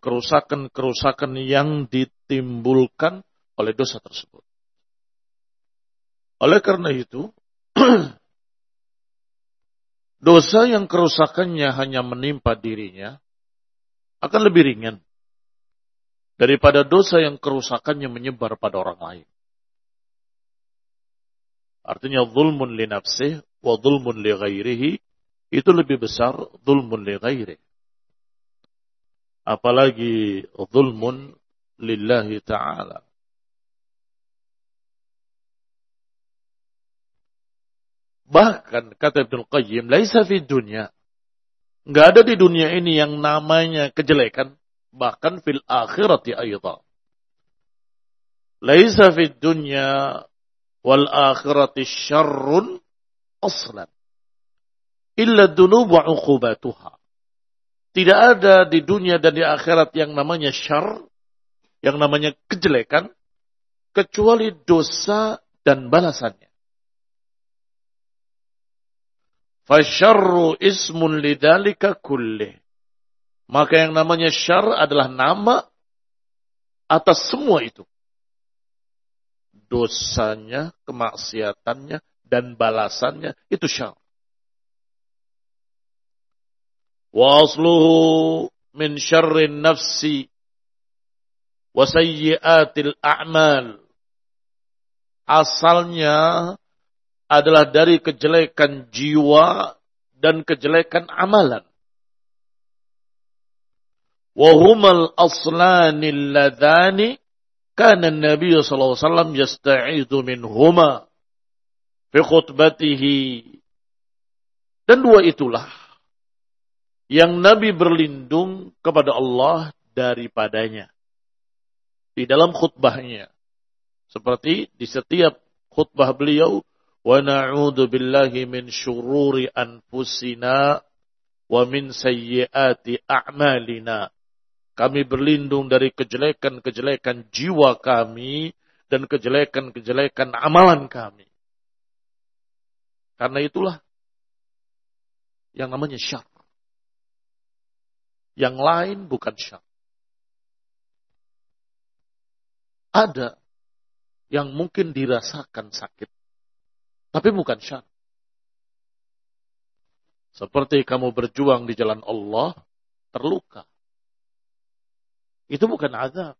kerusakan-kerusakan yang ditimbulkan oleh dosa tersebut. Oleh karena itu, dosa yang kerusakannya hanya menimpa dirinya akan lebih ringan daripada dosa yang kerusakannya menyebar pada orang lain. Artinya zulmun li nafsih wa zulmun li ghairihi itu lebih besar zulmun li ghairihi. Apalagi zulmun lillahi ta'ala. Bahkan kata Ibnu Qayyim, laisa fi dunya. Enggak ada di dunia ini yang namanya kejelekan, bahkan fil akhirati aidha. Laisa fi dunya wal akhirati syarrun aslan. Illa dunub wa uqubatuha. Tidak ada di dunia dan di akhirat yang namanya syar, yang namanya kejelekan, kecuali dosa dan balasannya. Fasyarru ismun lidalika kullih. Maka yang namanya syar adalah nama atas semua itu dosanya, kemaksiatannya, dan balasannya itu syar. Wa asluhu min syarrin nafsi wa sayyiatil a'mal. Asalnya adalah dari kejelekan jiwa dan kejelekan amalan. Wahumal aslanil ladhani Kana Nabi sallallahu alaihi wasallam yasta'idzu minhuma fi khutbatihi. Dan dua itulah yang Nabi berlindung kepada Allah daripadanya di dalam khutbahnya. Seperti di setiap khutbah beliau, wa na'udzu billahi min syururi anfusina wa min sayyiati a'malina. Kami berlindung dari kejelekan-kejelekan jiwa kami dan kejelekan-kejelekan amalan kami. Karena itulah yang namanya syar. Yang lain bukan syar. Ada yang mungkin dirasakan sakit. Tapi bukan syar. Seperti kamu berjuang di jalan Allah, terluka. Itu bukan azab.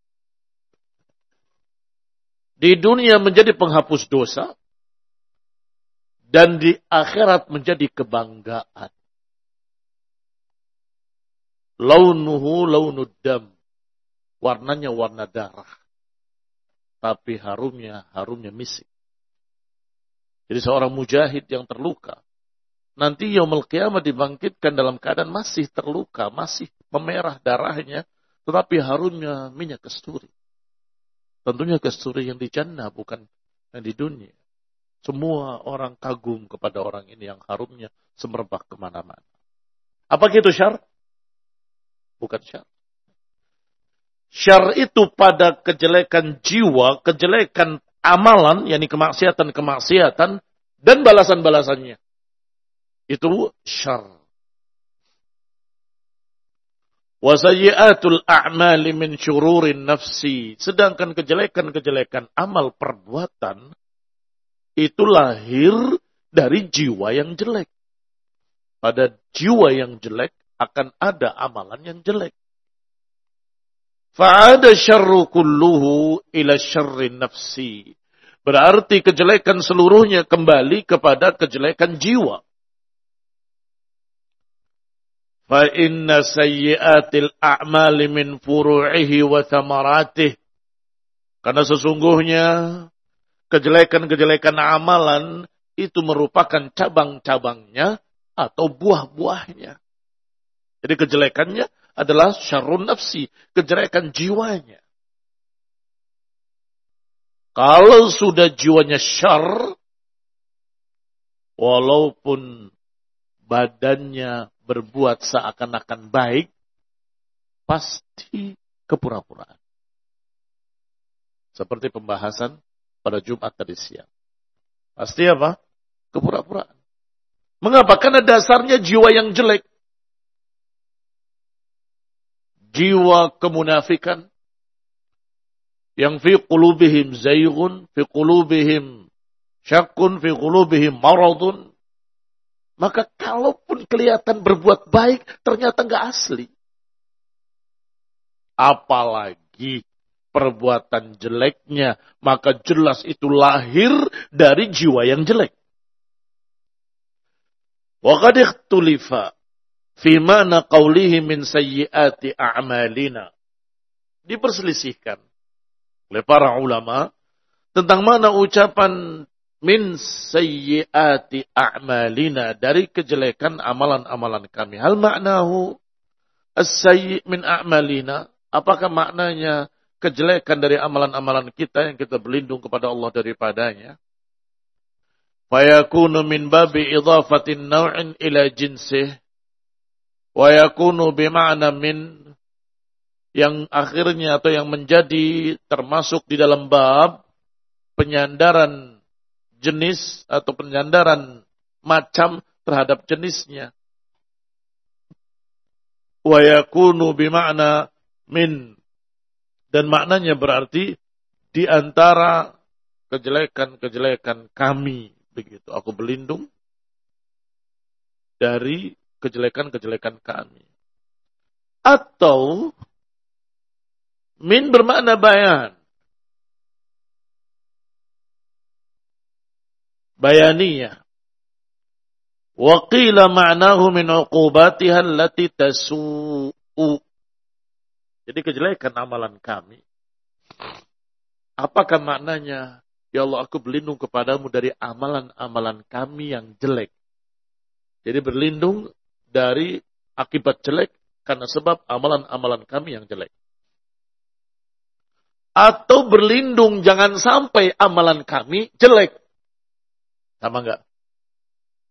Di dunia menjadi penghapus dosa. Dan di akhirat menjadi kebanggaan. Launuhu launud dam. Warnanya warna darah. Tapi harumnya harumnya misik. Jadi seorang mujahid yang terluka. Nanti yaumul qiyamah dibangkitkan dalam keadaan masih terluka, masih memerah darahnya, tetapi harumnya minyak kesturi. Tentunya kesturi yang di jannah bukan yang di dunia. Semua orang kagum kepada orang ini yang harumnya semerbak ke mana-mana. Apa gitu syar? Bukan syar. Syar itu pada kejelekan jiwa, kejelekan amalan, yakni kemaksiatan-kemaksiatan, dan balasan-balasannya. Itu syar. Wasayyatul a'mali min syururin nafsi. Sedangkan kejelekan-kejelekan amal perbuatan itu lahir dari jiwa yang jelek. Pada jiwa yang jelek akan ada amalan yang jelek. Fa'ada syarru kulluhu ila syarrin nafsi. Berarti kejelekan seluruhnya kembali kepada kejelekan jiwa. Fa inna sayyiatil a'mali min furu'ihi wa thamaratih. Karena sesungguhnya kejelekan-kejelekan amalan itu merupakan cabang-cabangnya atau buah-buahnya. Jadi kejelekannya adalah syarrun nafsi, kejelekan jiwanya. Kalau sudah jiwanya syar, walaupun badannya berbuat seakan-akan baik, pasti kepura-puraan. Seperti pembahasan pada Jumat tadi siang. Pasti apa? Kepura-puraan. Mengapa? Karena dasarnya jiwa yang jelek. Jiwa kemunafikan yang fi qulubihim zaygun, fi qulubihim syakun, fi qulubihim maradun. Maka kalaupun kelihatan berbuat baik, ternyata nggak asli. Apalagi perbuatan jeleknya, maka jelas itu lahir dari jiwa yang jelek. Wa qad fi mana qawlihi min sayyiati a'malina. Diperselisihkan oleh para ulama tentang mana ucapan min sayyiati a'malina dari kejelekan amalan-amalan kami. Hal maknahu as-sayyi min a'malina? Apakah maknanya kejelekan dari amalan-amalan kita yang kita berlindung kepada Allah daripadanya. Fayakunu min babi idhafatin naw'in ila jinsih. Wa yakunu bima'na min yang akhirnya atau yang menjadi termasuk di dalam bab penyandaran jenis atau penyandaran macam terhadap jenisnya. Wa yakunu bima'na min dan maknanya berarti di antara kejelekan-kejelekan kami. Begitu. Aku berlindung dari kejelekan-kejelekan kami. Atau min bermakna bayan. Bayaniyah. Waqila ma'nahu min uqubatiha allati tasu'u. Jadi kejelekan amalan kami. Apakah maknanya? Ya Allah aku berlindung kepadamu dari amalan-amalan kami yang jelek. Jadi berlindung dari akibat jelek karena sebab amalan-amalan kami yang jelek. Atau berlindung jangan sampai amalan kami jelek. Sama enggak?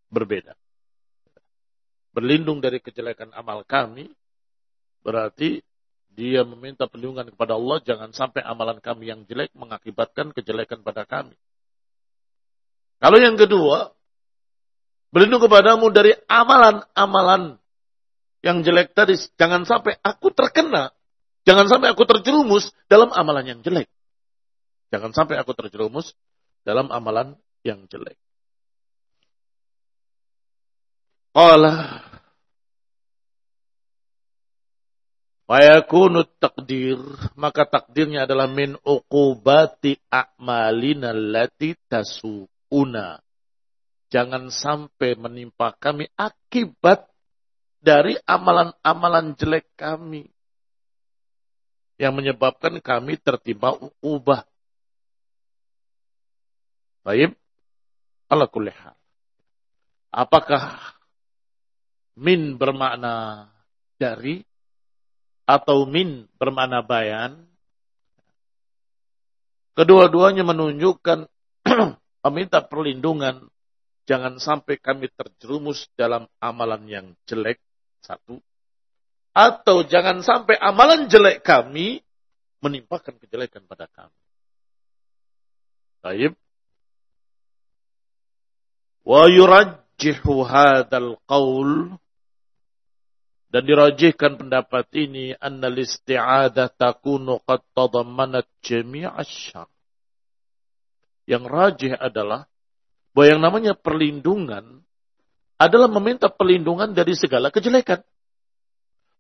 Berbeda. Berlindung dari kejelekan amal kami berarti dia meminta perlindungan kepada Allah, jangan sampai amalan kami yang jelek mengakibatkan kejelekan pada kami. Kalau yang kedua, berlindung kepadamu dari amalan-amalan yang jelek tadi. Jangan sampai aku terkena. Jangan sampai aku terjerumus dalam amalan yang jelek. Jangan sampai aku terjerumus dalam amalan yang jelek. Allah Fayakunu takdir, maka takdirnya adalah min uqubati a'malina allati tasu'una. Jangan sampai menimpa kami akibat dari amalan-amalan jelek kami. Yang menyebabkan kami tertimpa ubah. Baik. Ala kulihal. Apakah min bermakna dari atau min bermakna bayan. Kedua-duanya menunjukkan meminta perlindungan jangan sampai kami terjerumus dalam amalan yang jelek. Satu. Atau jangan sampai amalan jelek kami menimpakan kejelekan pada kami. Baik. Wa yurajjihu hadzal qaul dan dirajihkan pendapat ini annal isti'adah takunu qad tadammanat jami'asy syarr. Yang rajih adalah bahwa yang namanya perlindungan adalah meminta perlindungan dari segala kejelekan.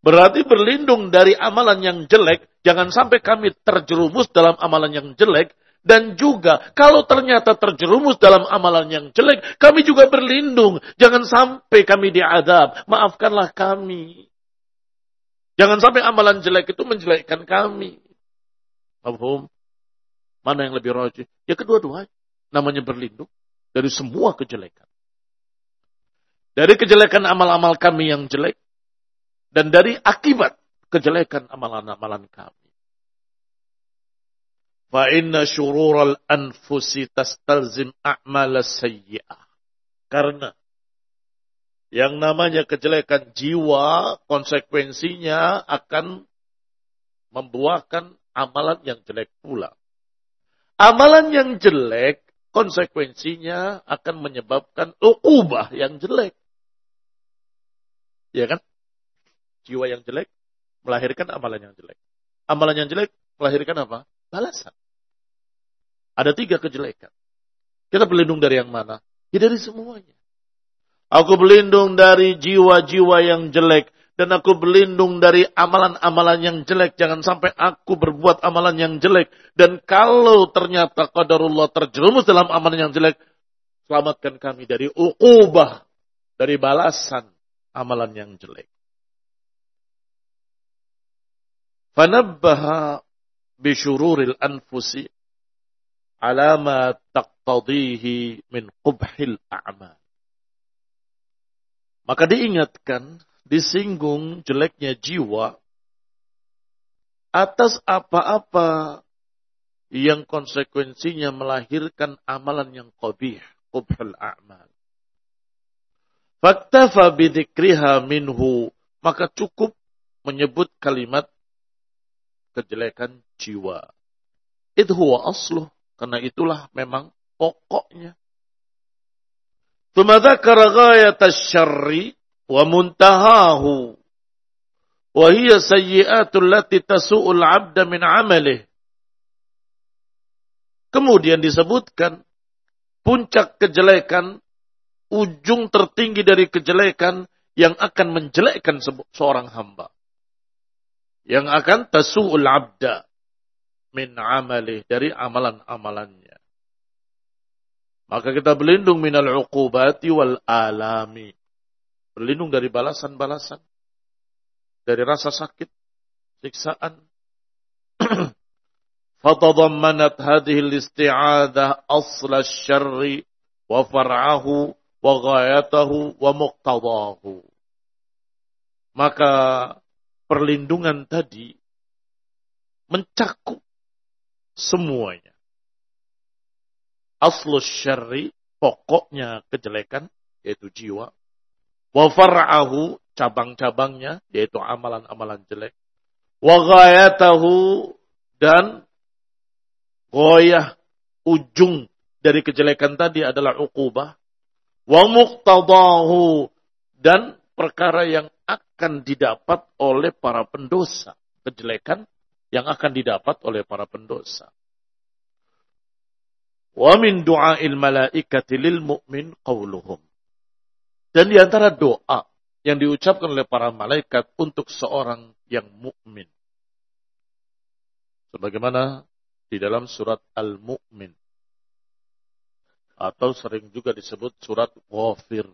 Berarti berlindung dari amalan yang jelek, jangan sampai kami terjerumus dalam amalan yang jelek, dan juga kalau ternyata terjerumus dalam amalan yang jelek, kami juga berlindung. Jangan sampai kami diadab. Maafkanlah kami. Jangan sampai amalan jelek itu menjelekkan kami. Mafhum? Mana yang lebih rajin? Ya kedua-duanya. Namanya berlindung dari semua kejelekan. Dari kejelekan amal-amal kami yang jelek. Dan dari akibat kejelekan amalan-amalan kami. Fa inna syurural anfusi tastalzim a'mala sayyi'ah. Karena yang namanya kejelekan jiwa, konsekuensinya akan membuahkan amalan yang jelek pula. Amalan yang jelek, konsekuensinya akan menyebabkan ubah yang jelek. Ya kan? Jiwa yang jelek melahirkan amalan yang jelek. Amalan yang jelek melahirkan apa? Balasan. Ada tiga kejelekan. Kita berlindung dari yang mana? Ya dari semuanya. Aku berlindung dari jiwa-jiwa yang jelek. Dan aku berlindung dari amalan-amalan yang jelek. Jangan sampai aku berbuat amalan yang jelek. Dan kalau ternyata qadarullah terjerumus dalam amalan yang jelek. Selamatkan kami dari uqubah. Dari balasan amalan yang jelek. Fanabbaha bisyururil anfusi ala ma taqtadihi min qubhil a'mal. Maka diingatkan, disinggung jeleknya jiwa atas apa-apa yang konsekuensinya melahirkan amalan yang qabih, qubhul a'mal. Faktafa bidikriha minhu, maka cukup menyebut kalimat kejelekan jiwa. Itu huwa asluh, karena itulah memang pokoknya. Tumadha karagayata syarri, ومنتهاه وهي سيئات التي تسوء العبد من عمله Kemudian disebutkan puncak kejelekan, ujung tertinggi dari kejelekan yang akan menjelekkan seorang hamba. Yang akan tasu'ul abda min amalih dari amalan-amalannya. Maka kita berlindung minal uqubati wal alami. Berlindung dari balasan-balasan. Dari rasa sakit, siksaan. Asla syarri wa far'ahu wa ghayatahu wa muqtadahu. Maka perlindungan tadi mencakup semuanya aslus syarri, pokoknya kejelekan, yaitu jiwa. Wa far'ahu, cabang-cabangnya, yaitu amalan-amalan jelek. Wa ghayatahu, dan goyah, ujung dari kejelekan tadi adalah uqubah. Wa muqtadahu, dan perkara yang akan didapat oleh para pendosa. Kejelekan yang akan didapat oleh para pendosa. Wa min du'ail malaikati lil mu'min qawluhum. Dan di antara doa yang diucapkan oleh para malaikat untuk seorang yang mukmin. Sebagaimana di dalam surat Al-Mu'min. Atau sering juga disebut surat Ghafir.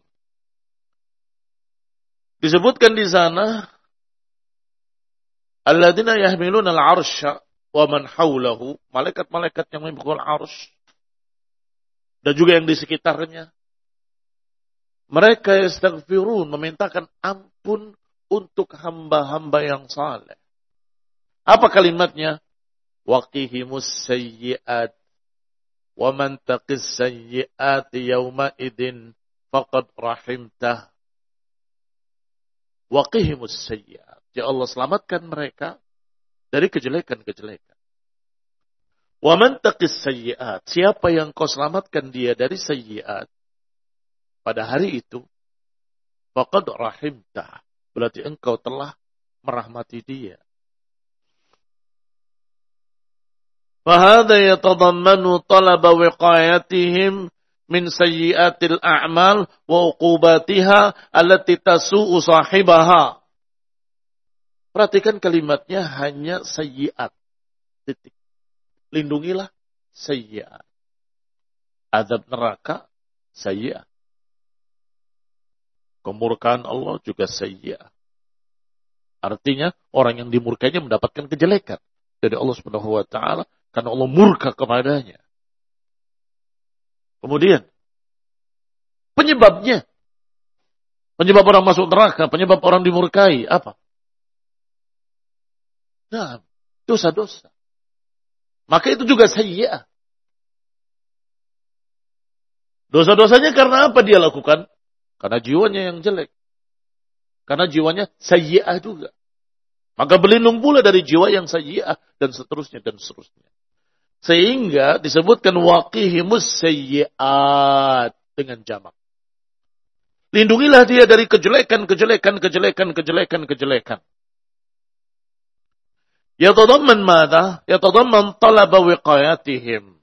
Disebutkan di sana Alladzina yahmiluna al-arsya wa man hawlahu. Malaikat-malaikat yang memikul arsh dan juga yang di sekitarnya. Mereka istighfirun, memintakan ampun untuk hamba-hamba yang saleh. Apa kalimatnya? Waqihimus sayyi'at. Wa man taqis sayyi'at yawma idin faqad rahimtah. Waqihimus sayyi'at. Ya Allah selamatkan mereka dari kejelekan-kejelekan. Wa man taqis sayyi'at. Siapa yang kau selamatkan dia dari sayyi'at pada hari itu, faqad rahimta. Berarti engkau telah merahmati dia. Fahada yatadammanu talaba wiqayatihim min sayyiatil a'mal wa uqubatiha allati tasu'u sahibaha. Perhatikan kalimatnya hanya sayyiat. Titik. Lindungilah sayyiat. Adab neraka sayyiat. Kemurkaan Allah juga sayyi'at. Artinya orang yang dimurkainya mendapatkan kejelekan dari Allah Subhanahu wa taala karena Allah murka kepadanya. Kemudian penyebabnya penyebab orang masuk neraka, penyebab orang dimurkai apa? Nah, dosa-dosa. Maka itu juga sayyi'ah. Dosa-dosanya karena apa dia lakukan? Karena jiwanya yang jelek. Karena jiwanya sayyi'ah juga. Maka berlindung pula dari jiwa yang sayyi'ah dan seterusnya dan seterusnya. Sehingga disebutkan waqihimus sayyi'at dengan jamak. Lindungilah dia dari kejelekan, kejelekan, kejelekan, kejelekan, kejelekan. Yatadamman mada? Yatadamman talaba wiqayatihim.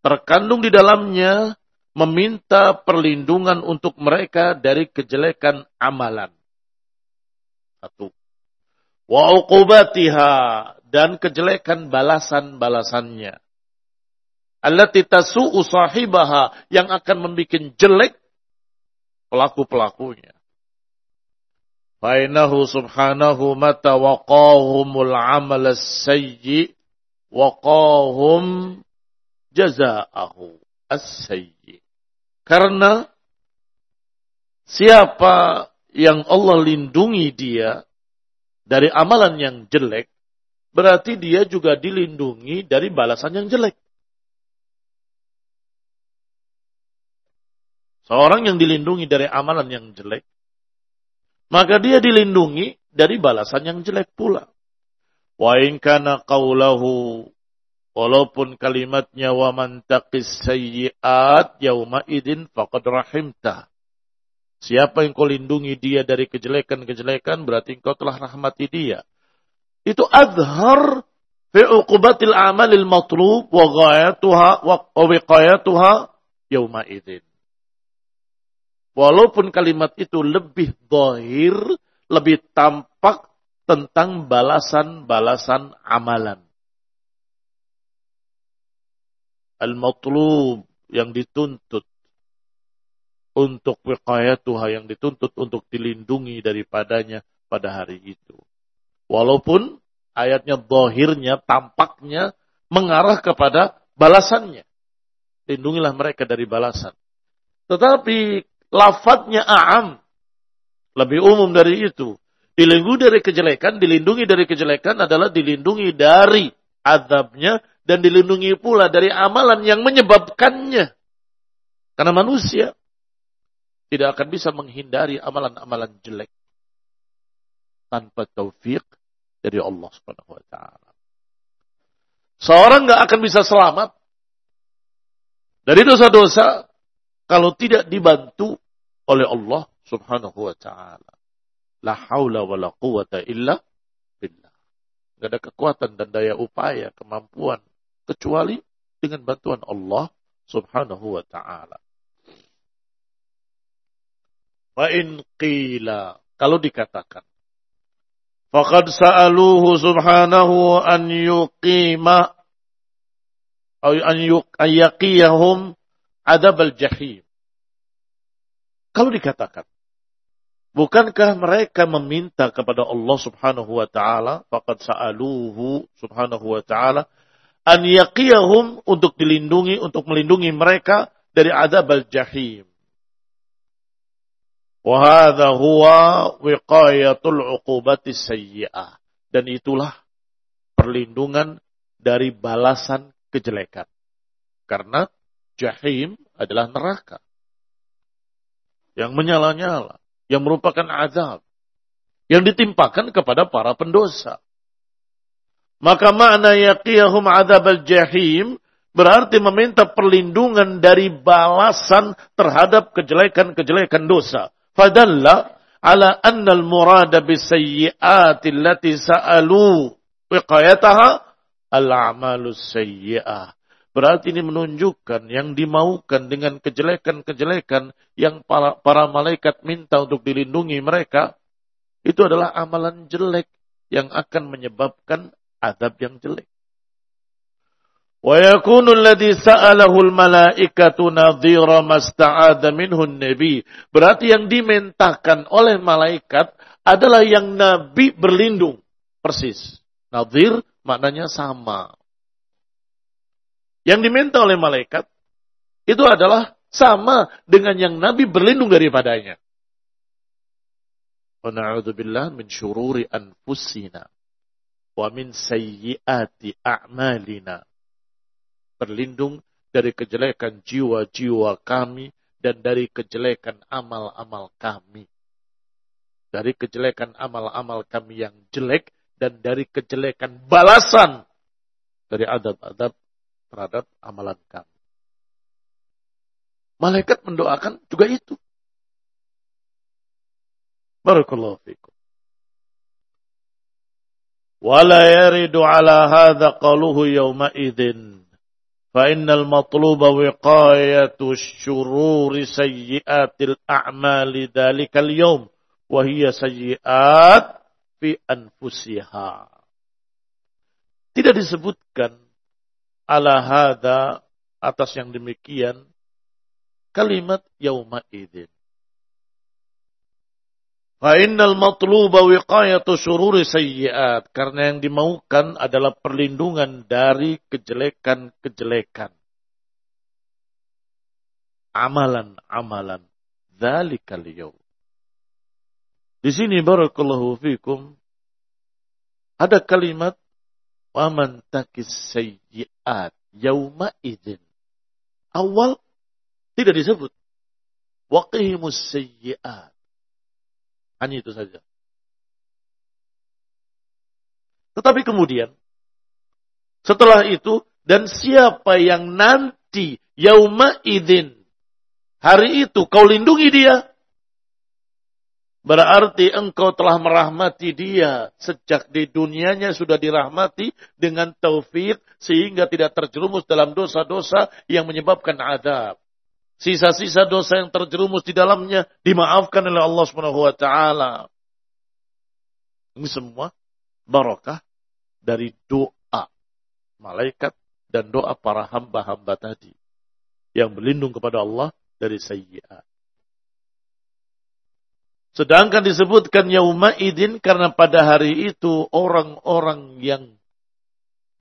Terkandung di dalamnya meminta perlindungan untuk mereka dari kejelekan amalan. Satu. Wa uqubatiha dan kejelekan balasan-balasannya. Allati tasu'u sahibaha yang akan membuat jelek pelaku-pelakunya. Fainahu subhanahu mata waqahumul amal as-sayyi waqahum jazaahu as-sayyi. Karena siapa yang Allah lindungi dia dari amalan yang jelek, berarti dia juga dilindungi dari balasan yang jelek. Seorang yang dilindungi dari amalan yang jelek, maka dia dilindungi dari balasan yang jelek pula. Wa in kana qawlahu walaupun kalimatnya wa man taqis sayyi'at yauma idin faqad rahimta. Siapa yang kau lindungi dia dari kejelekan-kejelekan berarti engkau telah rahmati dia. Itu adhar fi uqubatil amalil matlub wa ghayatuha wa wiqayatuha yauma idin. Walaupun kalimat itu lebih dohir, lebih tampak tentang balasan-balasan amalan. Al-matlub yang dituntut untuk wiqayatuha yang dituntut untuk dilindungi daripadanya pada hari itu. Walaupun ayatnya dohirnya, tampaknya mengarah kepada balasannya. Lindungilah mereka dari balasan. Tetapi lafadznya a'am. Lebih umum dari itu. Dilindungi dari kejelekan, dilindungi dari kejelekan adalah dilindungi dari azabnya dan dilindungi pula dari amalan yang menyebabkannya. Karena manusia tidak akan bisa menghindari amalan-amalan jelek tanpa taufik dari Allah Subhanahu wa taala. Seorang nggak akan bisa selamat dari dosa-dosa kalau tidak dibantu oleh Allah Subhanahu wa taala. La haula wa la quwata illa billah. Gak ada kekuatan dan daya upaya, kemampuan kecuali dengan bantuan Allah Subhanahu wa taala. Wa in qila kalau dikatakan faqad sa'aluhu subhanahu an yuqima atau an yuqiyahum adab al-jahim kalau dikatakan, bukankah mereka meminta kepada Allah subhanahu wa ta'ala, faqad sa'aluhu subhanahu wa ta'ala, an yaqiyahum untuk dilindungi, untuk melindungi mereka dari adab al-jahim. Wahada huwa wiqayatul uqubati sayyi'ah. Dan itulah perlindungan dari balasan kejelekan. Karena jahim adalah neraka yang menyala-nyala, yang merupakan azab, yang ditimpakan kepada para pendosa. Maka makna yaqiyahum azab al-jahim berarti meminta perlindungan dari balasan terhadap kejelekan-kejelekan dosa. Fadalla ala anna al-murada bisayyi'ati allati sa'alu wiqayataha al-a'malu sayyi'ah. Berarti ini menunjukkan yang dimaukan dengan kejelekan-kejelekan yang para, para malaikat minta untuk dilindungi mereka, itu adalah amalan jelek yang akan menyebabkan adab yang jelek. Wa yakunu alladhi sa'alahu al-malaikatu nadhira masta'adha minhu nabi Berarti yang dimintakan oleh malaikat adalah yang Nabi berlindung. Persis. Nadhir maknanya sama. Yang diminta oleh malaikat itu adalah sama dengan yang Nabi berlindung daripadanya. Wa na'udzubillah min syururi anfusina wa min sayyiati a'malina. Berlindung dari kejelekan jiwa-jiwa kami dan dari kejelekan amal-amal kami. Dari kejelekan amal-amal kami yang jelek dan dari kejelekan balasan dari adab-adab terhadap amalan kami. Malaikat mendoakan juga itu. Barakallahu fikum. ولا يرد على هذا قوله يومئذ فإن المطلوب وقاية الشرور سيئات الأعمال ذلك اليوم وهي سيئات في أنفسها tidak disebutkan ala hada atas yang demikian kalimat yauma idin Fa'innal matluba wiqayatu syururi sayyiat. Karena yang dimaukan adalah perlindungan dari kejelekan-kejelekan. Amalan-amalan. Dhalikal yaw. Di sini barakallahu fikum. Ada kalimat. Waman takis sayyiat. Yawma idin. Awal tidak disebut. Waqihimus sayyiat hanya itu saja. Tetapi kemudian, setelah itu, dan siapa yang nanti yauma idin, hari itu kau lindungi dia, berarti engkau telah merahmati dia sejak di dunianya sudah dirahmati dengan taufik sehingga tidak terjerumus dalam dosa-dosa yang menyebabkan adab. Sisa-sisa dosa yang terjerumus di dalamnya dimaafkan oleh Allah Subhanahu wa taala. Ini semua barakah dari doa malaikat dan doa para hamba-hamba tadi yang berlindung kepada Allah dari sayyiat. Sedangkan disebutkan yauma idin karena pada hari itu orang-orang yang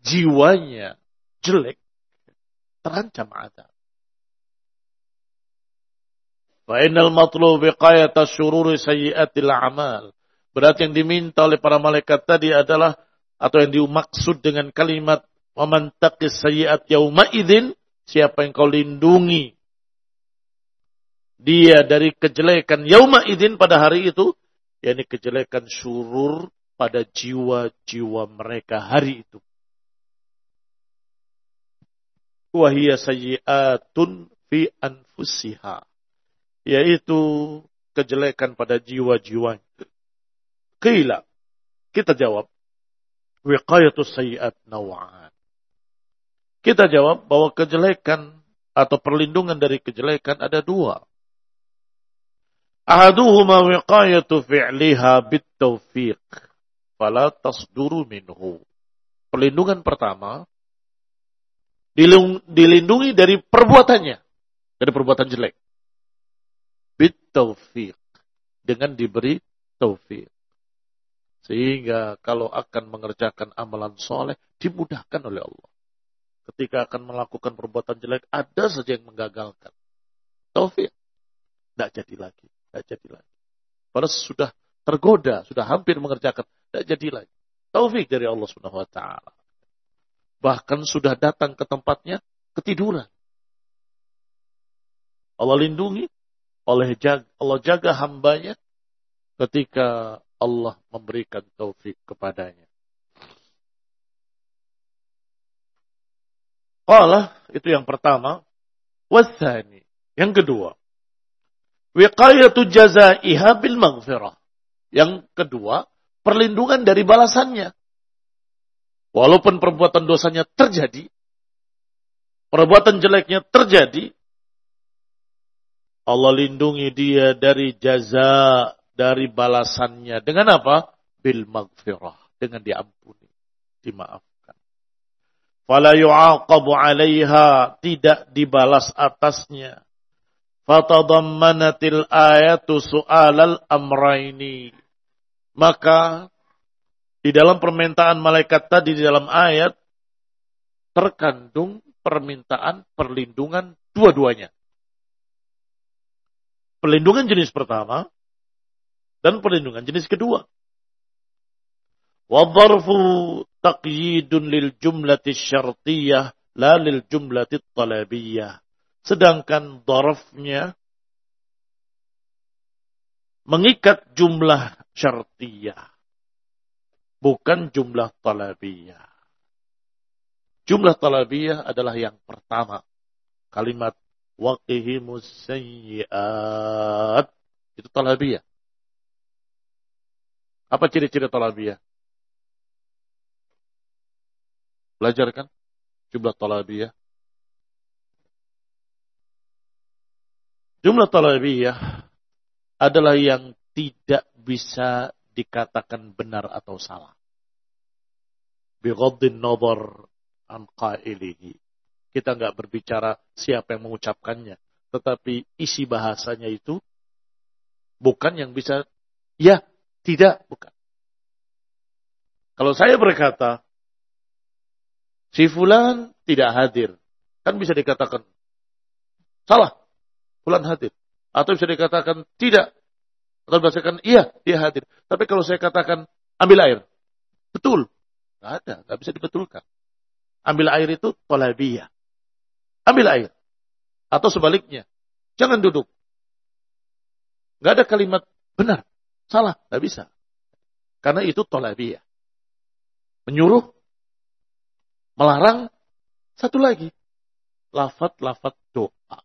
jiwanya jelek terancam adab. Wa innal matlub biqayata syururi sayyiatil amal. Berarti yang diminta oleh para malaikat tadi adalah atau yang dimaksud dengan kalimat waman taqis sayyiat yauma idzin siapa yang kau lindungi dia dari kejelekan yauma idzin pada hari itu yakni kejelekan syurur pada jiwa-jiwa mereka hari itu. Wahia sayyiatun fi anfusiha yaitu kejelekan pada jiwa-jiwa. Kila, kita jawab, wiqayatus sayyiat nawa'an. Kita jawab bahwa kejelekan atau perlindungan dari kejelekan ada dua. Ahaduhuma wiqayatu fi'liha bitaufiq. Fala tasduru minhu. Perlindungan pertama, dilindungi dari perbuatannya. Dari perbuatan jelek bit dengan diberi taufik sehingga kalau akan mengerjakan amalan soleh dimudahkan oleh Allah. Ketika akan melakukan perbuatan jelek ada saja yang menggagalkan. Taufik tidak jadi lagi. Tidak jadi lagi. Padahal sudah tergoda sudah hampir mengerjakan tidak jadi lagi. Taufik dari Allah Subhanahu Wa Taala. Bahkan sudah datang ke tempatnya ketiduran. Allah lindungi oleh jaga, Allah jaga hambanya ketika Allah memberikan taufik kepadanya. Qala itu yang pertama. Wasani. Yang kedua. Wiqayatu jazaiha bil maghfirah. Yang kedua, perlindungan dari balasannya. Walaupun perbuatan dosanya terjadi, perbuatan jeleknya terjadi, Allah lindungi dia dari jaza, dari balasannya. Dengan apa? Bil maghfirah. Dengan diampuni. Dimaafkan. Fala yu'aqabu alaiha. Tidak dibalas atasnya. Fatadammanatil ayatu su'alal amraini. Maka di dalam permintaan malaikat tadi di dalam ayat terkandung permintaan perlindungan dua-duanya. Perlindungan jenis pertama dan perlindungan jenis kedua. Wadharfu taqyidun lil jumlati syartiyah la lil jumlati talabiyah. Sedangkan dharfnya mengikat jumlah syartiyah. Bukan jumlah talabiyah. Jumlah talabiyah adalah yang pertama. Kalimat waqihimus sayyiat. Itu talabiyah. Apa ciri-ciri talabiyah? Belajar kan? Jumlah talabiyah. Jumlah talabiyah adalah yang tidak bisa dikatakan benar atau salah. Bighaddin nazar an qailihi. Kita nggak berbicara siapa yang mengucapkannya, tetapi isi bahasanya itu bukan yang bisa ya, tidak, bukan. Kalau saya berkata si fulan tidak hadir, kan bisa dikatakan salah. Fulan hadir. Atau bisa dikatakan tidak. Atau bisa iya, dia hadir. Tapi kalau saya katakan ambil air, betul. Tidak ada, tidak bisa dibetulkan. Ambil air itu tolabiyah. Ambil air. Atau sebaliknya. Jangan duduk. Gak ada kalimat benar. Salah. Gak bisa. Karena itu tolabiyah. Menyuruh. Melarang. Satu lagi. Lafat-lafat doa.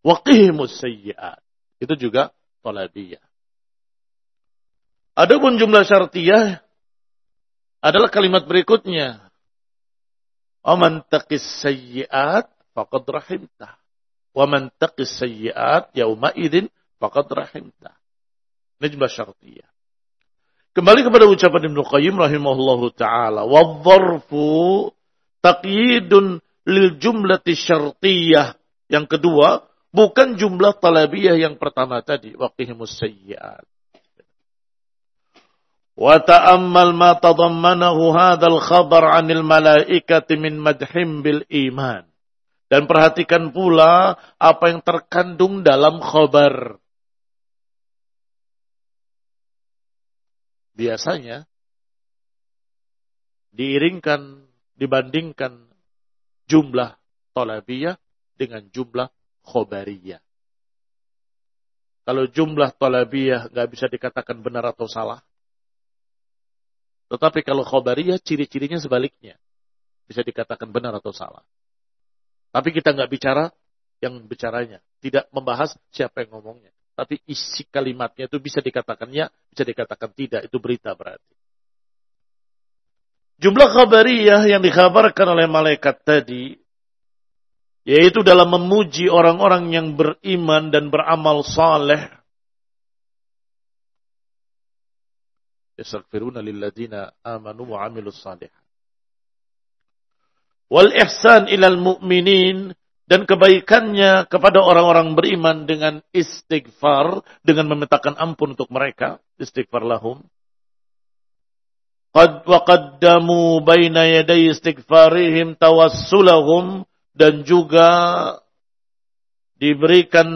Waqihimus sayyiat. Itu juga tolabiyah. Adapun jumlah syartiyah adalah kalimat berikutnya. Oman taqis sayyiat faqad rahimtah. Wa man taqis sayyiat yauma idzin faqad rahimtah. Najma syartiyah. Kembali kepada ucapan Ibnu Qayyim rahimahullahu taala, wa dzarfu taqyidun lil jumlati syartiyah. Yang kedua, bukan jumlah talabiyah yang pertama tadi, waqihimus sayyiat. وتأمل ما تضمنه هذا الخبر عن الملائكة من مدحهم بالإيمان. Dan perhatikan pula apa yang terkandung dalam khobar. Biasanya diiringkan, dibandingkan jumlah tolabiyah dengan jumlah khobariyah. Kalau jumlah tolabiyah nggak bisa dikatakan benar atau salah, tetapi kalau khobariyah ciri-cirinya sebaliknya. Bisa dikatakan benar atau salah. Tapi kita nggak bicara yang bicaranya. Tidak membahas siapa yang ngomongnya. Tapi isi kalimatnya itu bisa dikatakan ya, bisa dikatakan tidak. Itu berita berarti. Jumlah khabariyah yang dikhabarkan oleh malaikat tadi, yaitu dalam memuji orang-orang yang beriman dan beramal saleh, yastaghfiruna lilladzina amanu wa amilus salihat. Wal ihsan ilal mu'minin dan kebaikannya kepada orang-orang beriman dengan istighfar, dengan memintakan ampun untuk mereka, istighfar lahum. Qad wa qaddamu baina yaday istighfarihim tawassulahum dan juga diberikan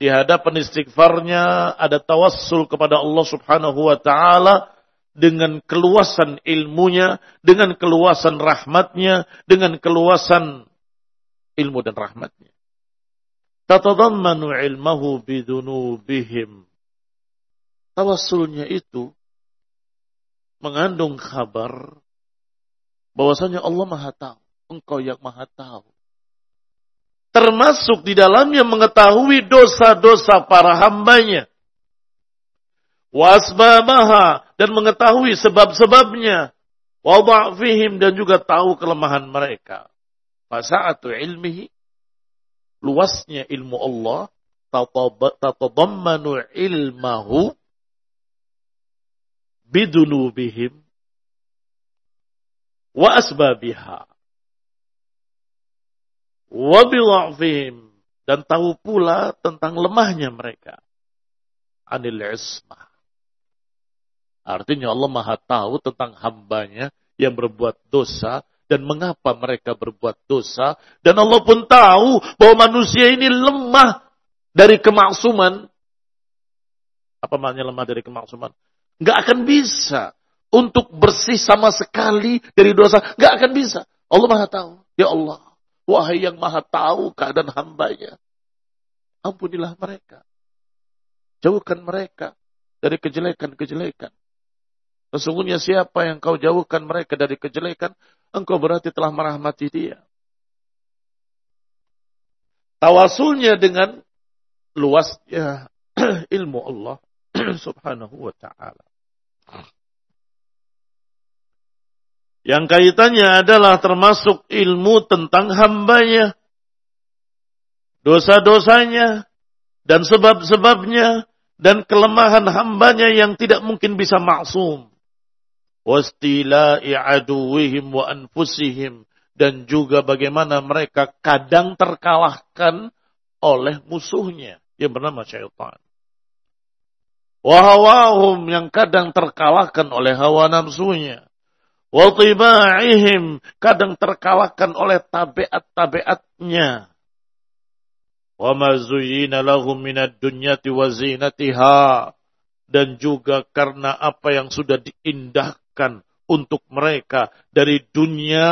di hadapan istighfarnya ada tawassul kepada Allah Subhanahu wa taala dengan keluasan ilmunya, dengan keluasan rahmatnya, dengan keluasan ilmu dan rahmatnya. Tatadammanu ilmahu bidunubihim. Tawassulnya itu mengandung kabar bahwasanya Allah Maha Tahu, Engkau yang Maha Tahu. Termasuk di dalamnya mengetahui dosa-dosa para hambanya wasbabaha dan mengetahui sebab-sebabnya. Wa dan juga tahu kelemahan mereka. Fasa'atu ilmihi. Luasnya ilmu Allah. Tatadammanu ilmahu. Bidunubihim. Wa asbabiha. Wa bidha'fihim. Dan tahu pula tentang lemahnya mereka. Anil ismah Artinya Allah maha tahu tentang hambanya yang berbuat dosa dan mengapa mereka berbuat dosa. Dan Allah pun tahu bahwa manusia ini lemah dari kemaksuman. Apa maknanya lemah dari kemaksuman? Gak akan bisa untuk bersih sama sekali dari dosa. Gak akan bisa. Allah maha tahu. Ya Allah. Wahai yang maha tahu keadaan hambanya. Ampunilah mereka. Jauhkan mereka dari kejelekan-kejelekan. Sesungguhnya siapa yang kau jauhkan mereka dari kejelekan, engkau berarti telah merahmati dia. Tawasulnya dengan luasnya ilmu Allah subhanahu wa ta'ala. Yang kaitannya adalah termasuk ilmu tentang hambanya. Dosa-dosanya. Dan sebab-sebabnya. Dan kelemahan hambanya yang tidak mungkin bisa maksum. Wastila'i aduwihim wa anfusihim. Dan juga bagaimana mereka kadang terkalahkan oleh musuhnya. Yang bernama syaitan. Wahawahum yang kadang terkalahkan oleh hawa nafsunya Watiba'ihim kadang terkalahkan oleh tabiat-tabiatnya. Wa ma zuyyina lahum minad dunyati wa. Dan juga karena apa yang sudah diindahkan untuk mereka dari dunia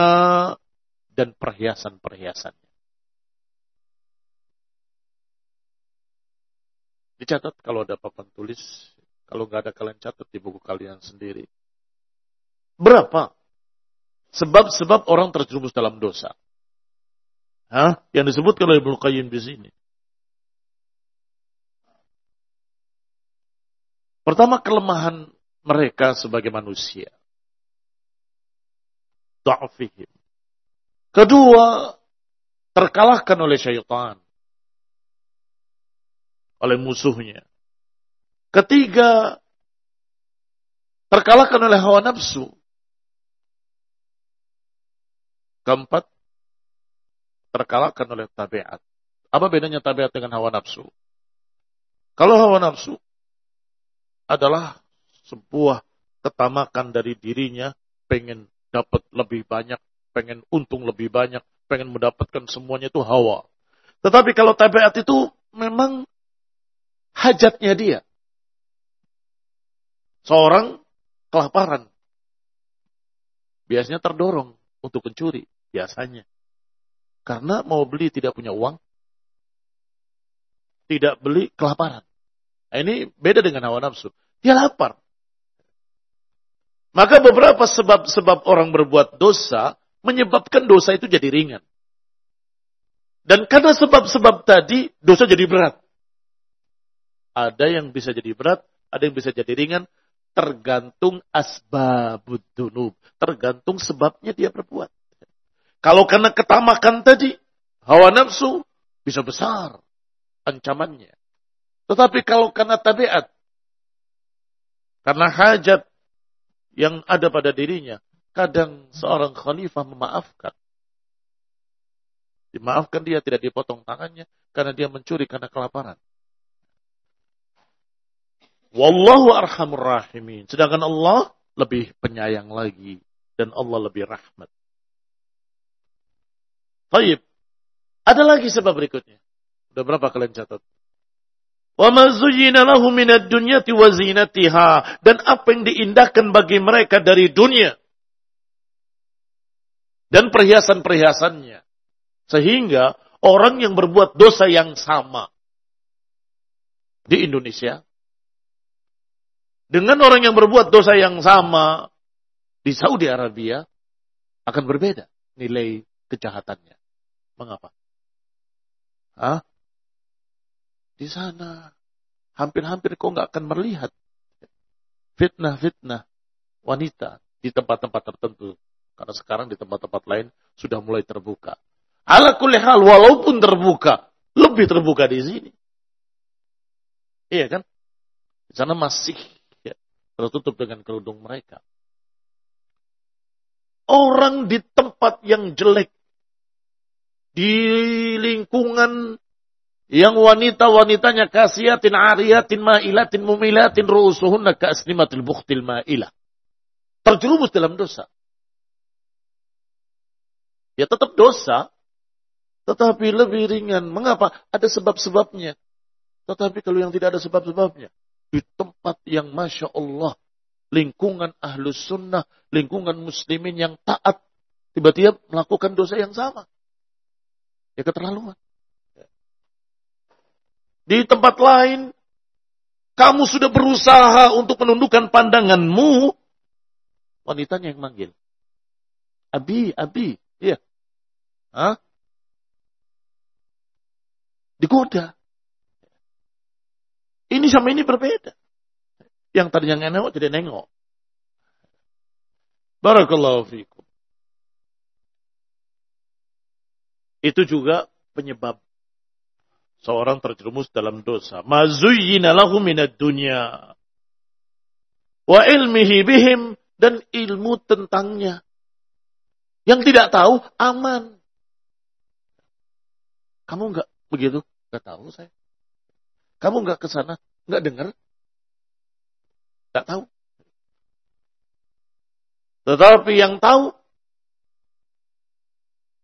dan perhiasan-perhiasannya. Dicatat kalau ada papan tulis, kalau nggak ada kalian catat di buku kalian sendiri. Berapa sebab-sebab orang terjerumus dalam dosa? Hah? Yang disebutkan oleh Ibnu Qayyim di sini. Pertama kelemahan mereka sebagai manusia. Da'fihim. Kedua, terkalahkan oleh syaitan. Oleh musuhnya. Ketiga, terkalahkan oleh hawa nafsu. Keempat, terkalahkan oleh tabiat. Apa bedanya tabiat dengan hawa nafsu? Kalau hawa nafsu adalah sebuah ketamakan dari dirinya, pengen dapat lebih banyak, pengen untung lebih banyak, pengen mendapatkan semuanya itu hawa. Tetapi kalau tabiat itu memang hajatnya dia. Seorang kelaparan. Biasanya terdorong untuk mencuri. Biasanya. Karena mau beli tidak punya uang. Tidak beli kelaparan. Nah, ini beda dengan hawa nafsu. Dia lapar. Maka beberapa sebab-sebab orang berbuat dosa menyebabkan dosa itu jadi ringan. Dan karena sebab-sebab tadi dosa jadi berat. Ada yang bisa jadi berat, ada yang bisa jadi ringan, tergantung asbabud dunub. Tergantung sebabnya dia berbuat. Kalau karena ketamakan tadi, hawa nafsu bisa besar ancamannya. Tetapi kalau karena tabiat, karena hajat yang ada pada dirinya, kadang seorang khalifah memaafkan. Dimaafkan dia tidak dipotong tangannya karena dia mencuri karena kelaparan. Wallahu arhamur rahimin. Sedangkan Allah lebih penyayang lagi dan Allah lebih rahmat. Baik. Ada lagi sebab berikutnya. Udah berapa kalian catat? Lahu minad dunyati wa zinatiha dan apa yang diindahkan bagi mereka dari dunia dan perhiasan-perhiasannya. Sehingga orang yang berbuat dosa yang sama di Indonesia dengan orang yang berbuat dosa yang sama di Saudi Arabia akan berbeda nilai kejahatannya. Mengapa? Hah? Di sana hampir-hampir kau nggak akan melihat fitnah-fitnah wanita di tempat-tempat tertentu. Karena sekarang di tempat-tempat lain sudah mulai terbuka. Ala kulli walaupun terbuka, lebih terbuka di sini. Iya kan? Di sana masih ya, tertutup dengan kerudung mereka. Orang di tempat yang jelek di lingkungan yang wanita-wanitanya kasiatin ariyatin ma'ilatin mumilatin ru'usuhunna ka'asnimatil bukhtil ma'ilah. Terjerumus dalam dosa. Ya tetap dosa, tetapi lebih ringan. Mengapa? Ada sebab-sebabnya. Tetapi kalau yang tidak ada sebab-sebabnya, di tempat yang Masya Allah, lingkungan ahlus sunnah, lingkungan muslimin yang taat, tiba-tiba melakukan dosa yang sama. Ya keterlaluan. Di tempat lain, kamu sudah berusaha untuk menundukkan pandanganmu, wanitanya yang manggil. Abi, abi, iya. Hah? Digoda. Ini sama ini berbeda. Yang tadinya nengok jadi nengok. Barakallahu fikum. Itu juga penyebab seorang terjerumus dalam dosa. Mazuyyina lahu minad dunya wa ilmihi bihim dan ilmu tentangnya. Yang tidak tahu aman. Kamu enggak begitu? Enggak tahu saya. Kamu enggak ke sana, enggak dengar? Enggak tahu. Tetapi yang tahu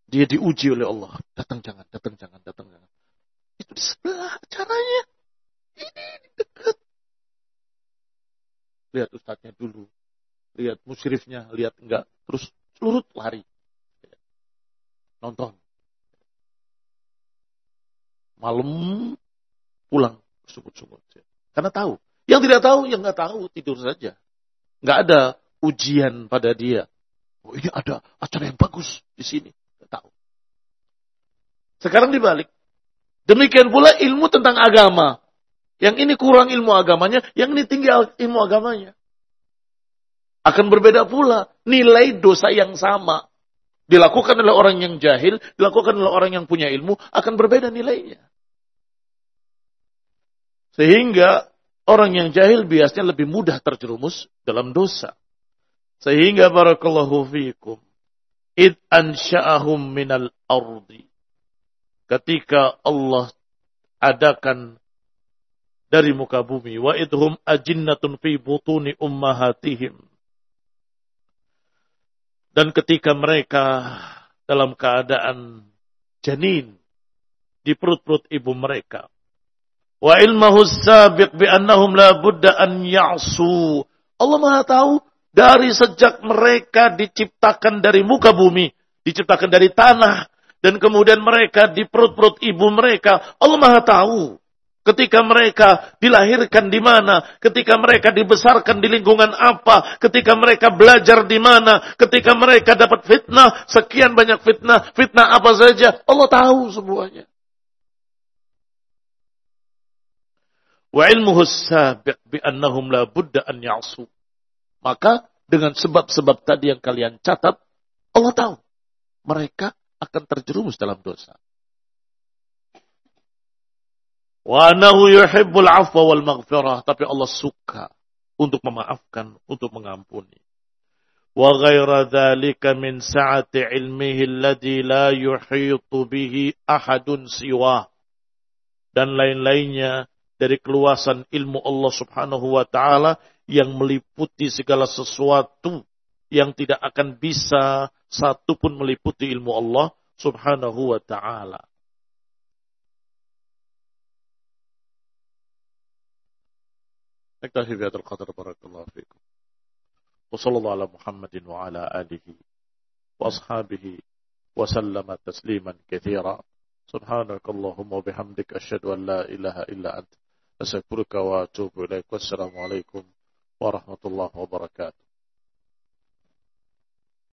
dia diuji oleh Allah. Datang jangan, datang jangan, datang jangan. Itu di sebelah caranya. Ini dekat. Lihat ustadznya dulu. Lihat musyrifnya, lihat enggak. Terus seluruh lari. Nonton. Malam pulang sungut-sungut. Karena tahu. Yang tidak tahu, yang nggak tahu tidur saja. Nggak ada ujian pada dia. Oh ini ada acara yang bagus di sini. Nggak tahu. Sekarang dibalik. Demikian pula ilmu tentang agama. Yang ini kurang ilmu agamanya, yang ini tinggi ilmu agamanya. Akan berbeda pula nilai dosa yang sama. Dilakukan oleh orang yang jahil, dilakukan oleh orang yang punya ilmu, akan berbeda nilainya. Sehingga orang yang jahil biasanya lebih mudah terjerumus dalam dosa. Sehingga barakallahu fiikum. Id ansha'ahum minal ardi. Ketika Allah adakan dari muka bumi. Wa idhum ajinnatun fi butuni ummahatihim. Dan ketika mereka dalam keadaan janin di perut-perut ibu mereka. Wa ilmahu sabiq bi annahum la budda an ya'su. Allah Maha tahu dari sejak mereka diciptakan dari muka bumi, diciptakan dari tanah dan kemudian mereka di perut-perut ibu mereka. Allah Maha tahu ketika mereka dilahirkan di mana, ketika mereka dibesarkan di lingkungan apa, ketika mereka belajar di mana, ketika mereka dapat fitnah, sekian banyak fitnah, fitnah apa saja, Allah tahu semuanya. Wa ilmuhu sabiq bi annahum la budda an ya'su. Maka dengan sebab-sebab tadi yang kalian catat, Allah tahu mereka akan terjerumus dalam dosa. Wa anahu yuhibbul afwa wal maghfirah. Tapi Allah suka untuk memaafkan, untuk mengampuni. Wa ghaira dhalika min sa'ati ilmihi alladhi la yuhitu bihi ahadun siwah. Dan lain-lainnya dari keluasan ilmu Allah Subhanahu wa taala yang meliputi segala sesuatu yang tidak akan bisa satu pun meliputi ilmu Allah Subhanahu wa taala. نكتفي بهذا القدر بارك الله فيكم وصلى الله على محمد وعلى آله وأصحابه وسلم تسليما كثيرا سبحانك اللهم وبحمدك أشهد أن لا إله إلا أنت أستغفرك وأتوب إليك والسلام عليكم ورحمة الله وبركاته